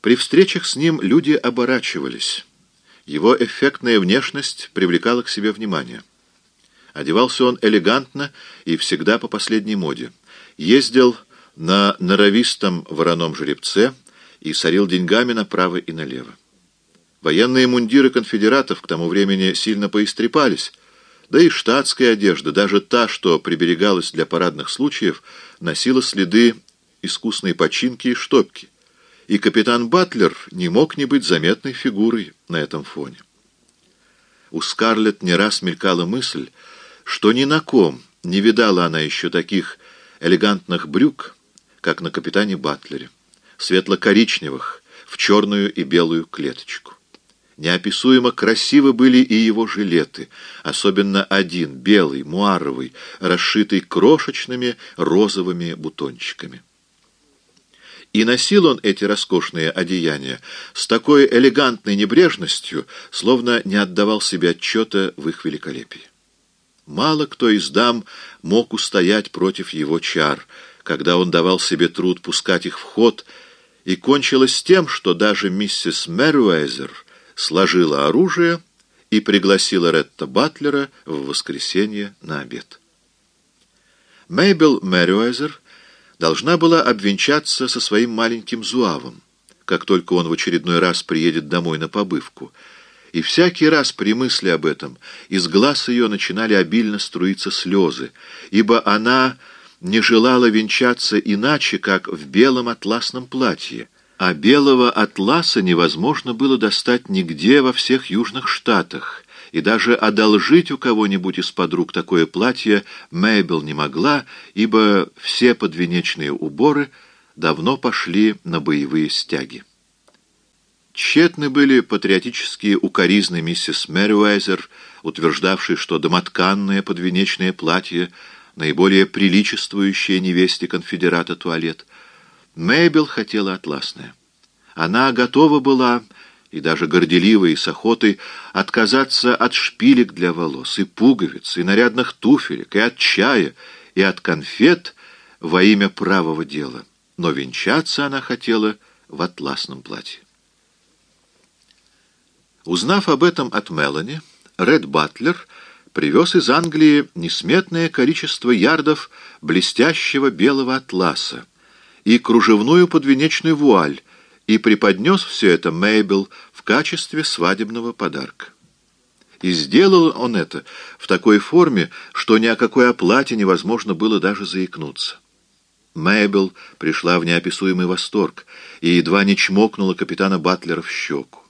При встречах с ним люди оборачивались. Его эффектная внешность привлекала к себе внимание. Одевался он элегантно и всегда по последней моде. Ездил на норовистом вороном жеребце и сорил деньгами направо и налево. Военные мундиры конфедератов к тому времени сильно поистрепались, да и штатская одежда, даже та, что приберегалась для парадных случаев, носила следы искусной починки и штопки. И капитан Батлер не мог не быть заметной фигурой на этом фоне. У Скарлетт не раз мелькала мысль, что ни на ком не видала она еще таких элегантных брюк, как на капитане Батлере, светло-коричневых, в черную и белую клеточку. Неописуемо красивы были и его жилеты, особенно один, белый, муаровый, расшитый крошечными розовыми бутончиками. И носил он эти роскошные одеяния с такой элегантной небрежностью, словно не отдавал себе отчета в их великолепии. Мало кто из дам мог устоять против его чар, когда он давал себе труд пускать их в ход, и кончилось тем, что даже миссис Меруэзер сложила оружие и пригласила Ретта Батлера в воскресенье на обед. Мейбел Мерюэзер должна была обвенчаться со своим маленьким зуавом, как только он в очередной раз приедет домой на побывку — и всякий раз при мысли об этом из глаз ее начинали обильно струиться слезы, ибо она не желала венчаться иначе, как в белом атласном платье, а белого атласа невозможно было достать нигде во всех южных штатах, и даже одолжить у кого-нибудь из подруг такое платье Мэйбл не могла, ибо все подвенечные уборы давно пошли на боевые стяги. Тщетны были патриотические укоризны миссис Мэриуэзер, утверждавшей, что домотканное подвенечное платье — наиболее приличествующее невесте конфедерата туалет. Мэйбел хотела атласное. Она готова была, и даже горделивая и с охотой, отказаться от шпилек для волос, и пуговиц, и нарядных туфелек, и от чая, и от конфет во имя правого дела. Но венчаться она хотела в атласном платье. Узнав об этом от Мелани, Ред Батлер привез из Англии несметное количество ярдов блестящего белого атласа и кружевную подвенечную вуаль, и преподнес все это Мейбл в качестве свадебного подарка. И сделал он это в такой форме, что ни о какой оплате невозможно было даже заикнуться. Мейбл пришла в неописуемый восторг и едва не чмокнула капитана Батлера в щеку.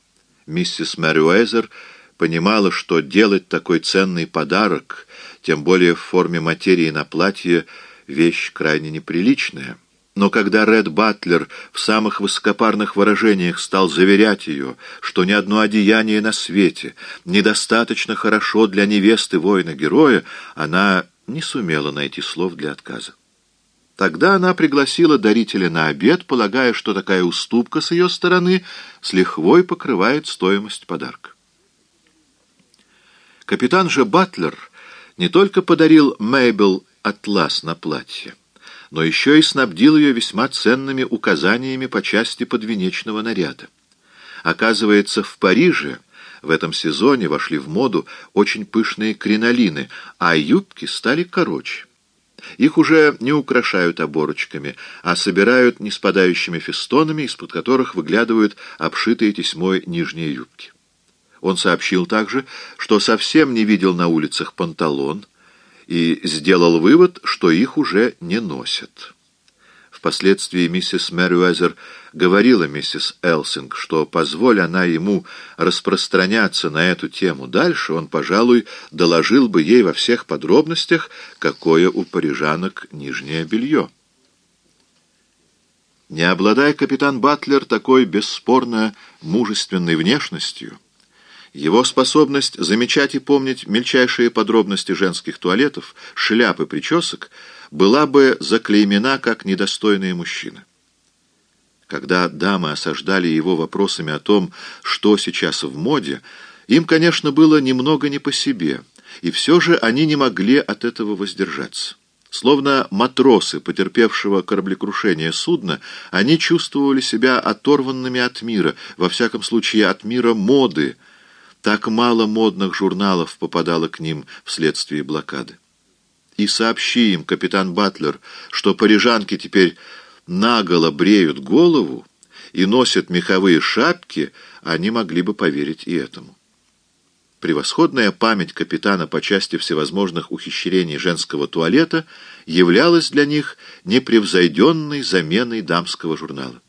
Миссис Мэрюэзер понимала, что делать такой ценный подарок, тем более в форме материи на платье, вещь крайне неприличная. Но когда Ред Батлер в самых высокопарных выражениях стал заверять ее, что ни одно одеяние на свете недостаточно хорошо для невесты воина-героя, она не сумела найти слов для отказа. Тогда она пригласила дарителя на обед, полагая, что такая уступка с ее стороны с лихвой покрывает стоимость подарка. Капитан же Батлер не только подарил Мейбл атлас на платье, но еще и снабдил ее весьма ценными указаниями по части подвенечного наряда. Оказывается, в Париже в этом сезоне вошли в моду очень пышные кринолины, а юбки стали короче. Их уже не украшают оборочками, а собирают неспадающими фестонами, из-под которых выглядывают обшитые тесьмой нижние юбки. Он сообщил также, что совсем не видел на улицах панталон и сделал вывод, что их уже не носят. Впоследствии миссис Мэрюэзер говорила миссис Элсинг, что, позволь она ему распространяться на эту тему дальше, он, пожалуй, доложил бы ей во всех подробностях, какое у парижанок нижнее белье. Не обладая капитан Батлер такой бесспорно мужественной внешностью, его способность замечать и помнить мельчайшие подробности женских туалетов, шляп и причесок была бы заклеймена как недостойная мужчина. Когда дамы осаждали его вопросами о том, что сейчас в моде, им, конечно, было немного не по себе, и все же они не могли от этого воздержаться. Словно матросы, потерпевшего кораблекрушение судна, они чувствовали себя оторванными от мира, во всяком случае от мира моды. Так мало модных журналов попадало к ним вследствие блокады. И сообщи им, капитан Батлер, что парижанки теперь наголо бреют голову и носят меховые шапки, они могли бы поверить и этому. Превосходная память капитана по части всевозможных ухищрений женского туалета являлась для них непревзойденной заменой дамского журнала.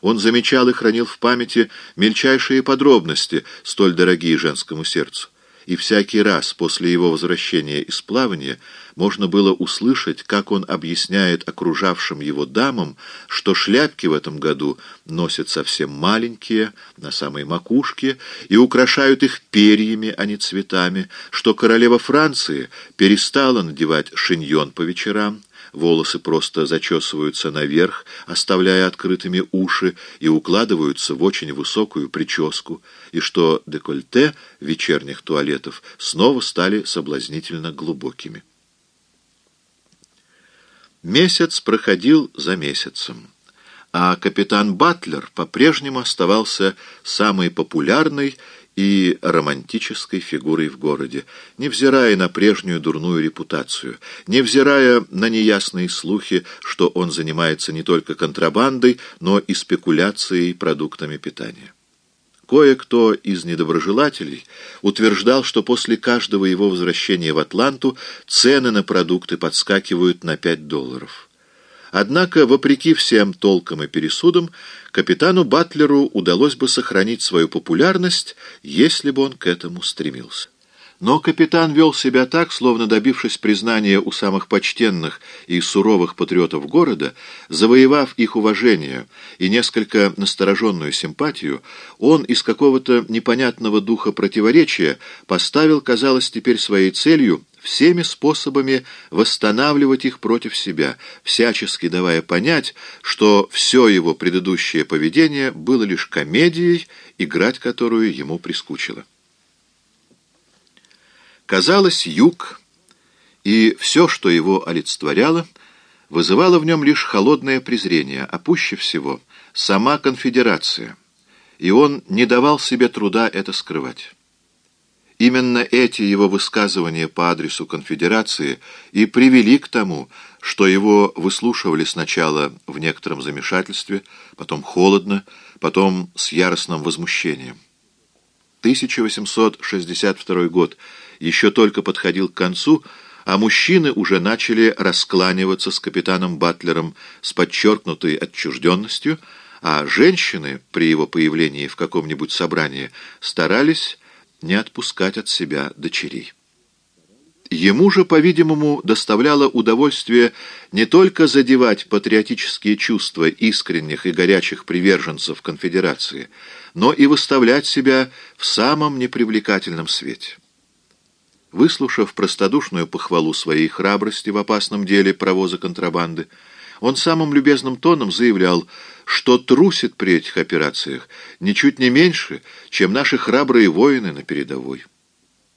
Он замечал и хранил в памяти мельчайшие подробности, столь дорогие женскому сердцу. И всякий раз после его возвращения из плавания можно было услышать, как он объясняет окружавшим его дамам, что шляпки в этом году носят совсем маленькие, на самой макушке, и украшают их перьями, а не цветами, что королева Франции перестала надевать шиньон по вечерам, волосы просто зачесываются наверх, оставляя открытыми уши, и укладываются в очень высокую прическу, и что декольте вечерних туалетов снова стали соблазнительно глубокими. Месяц проходил за месяцем, а капитан Батлер по-прежнему оставался самой популярной и романтической фигурой в городе, невзирая на прежнюю дурную репутацию, невзирая на неясные слухи, что он занимается не только контрабандой, но и спекуляцией продуктами питания. Кое-кто из недоброжелателей утверждал, что после каждого его возвращения в Атланту цены на продукты подскакивают на 5 долларов. Однако, вопреки всем толкам и пересудам, капитану Батлеру удалось бы сохранить свою популярность, если бы он к этому стремился. Но капитан вел себя так, словно добившись признания у самых почтенных и суровых патриотов города, завоевав их уважение и несколько настороженную симпатию, он из какого-то непонятного духа противоречия поставил, казалось, теперь своей целью всеми способами восстанавливать их против себя, всячески давая понять, что все его предыдущее поведение было лишь комедией, играть которую ему прискучило. Казалось, юг и все, что его олицетворяло, вызывало в нем лишь холодное презрение, а пуще всего сама конфедерация, и он не давал себе труда это скрывать. Именно эти его высказывания по адресу конфедерации и привели к тому, что его выслушивали сначала в некотором замешательстве, потом холодно, потом с яростным возмущением. 1862 год еще только подходил к концу, а мужчины уже начали раскланиваться с капитаном Батлером с подчеркнутой отчужденностью, а женщины при его появлении в каком-нибудь собрании старались не отпускать от себя дочерей. Ему же, по-видимому, доставляло удовольствие не только задевать патриотические чувства искренних и горячих приверженцев конфедерации, но и выставлять себя в самом непривлекательном свете. Выслушав простодушную похвалу своей храбрости в опасном деле провоза контрабанды, он самым любезным тоном заявлял, что трусит при этих операциях ничуть не меньше, чем наши храбрые воины на передовой.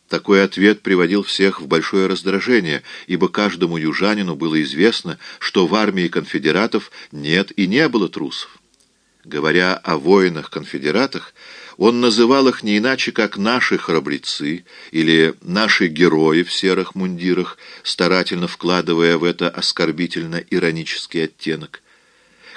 Такой ответ приводил всех в большое раздражение, ибо каждому южанину было известно, что в армии конфедератов нет и не было трусов. Говоря о воинах-конфедератах, он называл их не иначе, как «наши храбрецы» или «наши герои в серых мундирах», старательно вкладывая в это оскорбительно-иронический оттенок.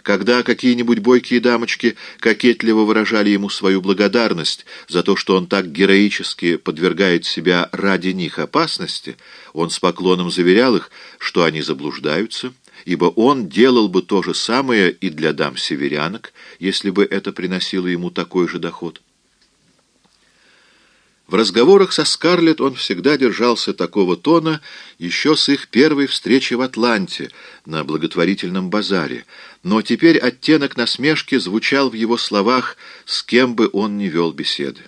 Когда какие-нибудь бойкие дамочки кокетливо выражали ему свою благодарность за то, что он так героически подвергает себя ради них опасности, он с поклоном заверял их, что они заблуждаются, ибо он делал бы то же самое и для дам-северянок, если бы это приносило ему такой же доход. В разговорах со Скарлетт он всегда держался такого тона еще с их первой встречи в Атланте на благотворительном базаре, но теперь оттенок насмешки звучал в его словах, с кем бы он ни вел беседы.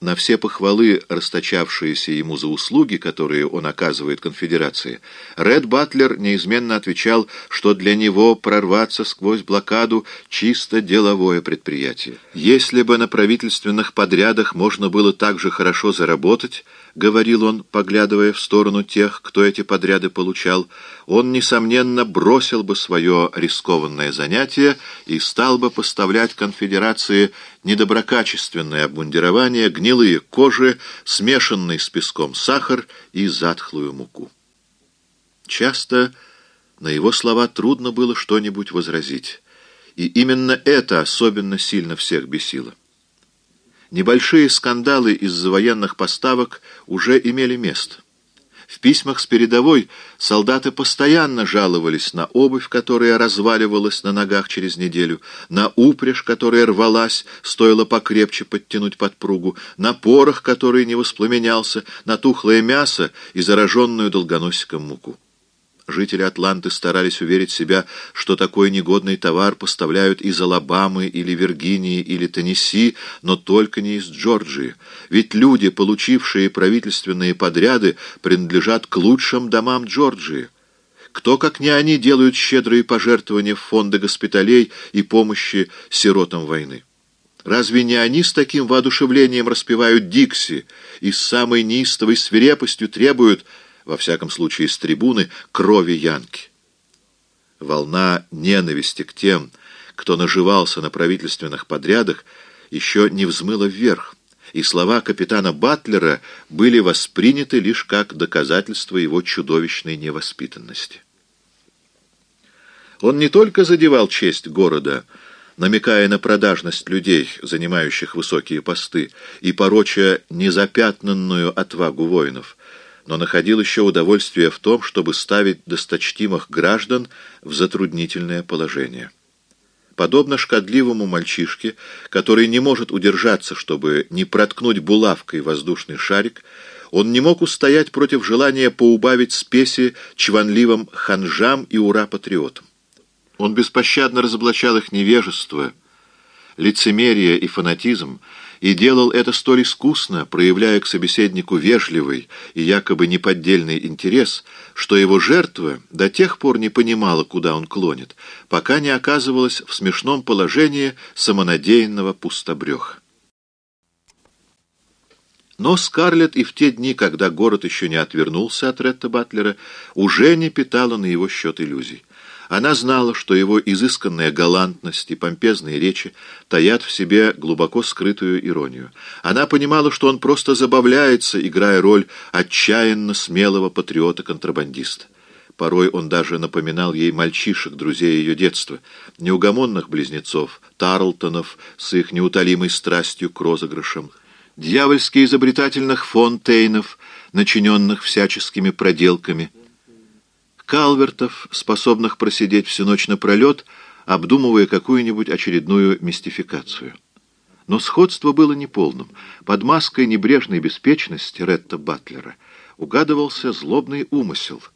На все похвалы, расточавшиеся ему за услуги, которые он оказывает конфедерации, Ред Батлер неизменно отвечал, что для него прорваться сквозь блокаду — чисто деловое предприятие. Если бы на правительственных подрядах можно было так же хорошо заработать, — говорил он, поглядывая в сторону тех, кто эти подряды получал, — он, несомненно, бросил бы свое рискованное занятие и стал бы поставлять конфедерации недоброкачественное обмундирование, гнилые кожи, смешанный с песком сахар и затхлую муку. Часто на его слова трудно было что-нибудь возразить, и именно это особенно сильно всех бесило. Небольшие скандалы из-за военных поставок уже имели место. В письмах с передовой солдаты постоянно жаловались на обувь, которая разваливалась на ногах через неделю, на упряжь, которая рвалась, стоило покрепче подтянуть подпругу, на порох, который не воспламенялся, на тухлое мясо и зараженную долгоносиком муку. Жители Атланты старались уверить себя, что такой негодный товар поставляют из Алабамы или Виргинии или Теннесси, но только не из Джорджии. Ведь люди, получившие правительственные подряды, принадлежат к лучшим домам Джорджии. Кто, как не они, делают щедрые пожертвования в фонды госпиталей и помощи сиротам войны? Разве не они с таким воодушевлением распевают Дикси и с самой неистовой свирепостью требуют во всяком случае с трибуны, крови Янки. Волна ненависти к тем, кто наживался на правительственных подрядах, еще не взмыла вверх, и слова капитана Батлера были восприняты лишь как доказательство его чудовищной невоспитанности. Он не только задевал честь города, намекая на продажность людей, занимающих высокие посты, и пороча незапятнанную отвагу воинов, но находил еще удовольствие в том, чтобы ставить досточтимых граждан в затруднительное положение. Подобно шкодливому мальчишке, который не может удержаться, чтобы не проткнуть булавкой воздушный шарик, он не мог устоять против желания поубавить спеси чванливым ханжам и ура-патриотам. Он беспощадно разоблачал их невежество, лицемерие и фанатизм, и делал это столь искусно, проявляя к собеседнику вежливый и якобы неподдельный интерес, что его жертва до тех пор не понимала, куда он клонит, пока не оказывалась в смешном положении самонадеянного пустобреха. Но Скарлетт и в те дни, когда город еще не отвернулся от Ретта Батлера, уже не питала на его счет иллюзий. Она знала, что его изысканная галантность и помпезные речи таят в себе глубоко скрытую иронию. Она понимала, что он просто забавляется, играя роль отчаянно смелого патриота-контрабандиста. Порой он даже напоминал ей мальчишек, друзей ее детства, неугомонных близнецов, Тарлтонов с их неутолимой страстью к розыгрышам, дьявольски изобретательных фонтейнов, начиненных всяческими проделками — калвертов, способных просидеть всю ночь напролет, обдумывая какую-нибудь очередную мистификацию. Но сходство было неполным. Под маской небрежной беспечности Ретта Батлера угадывался злобный умысел —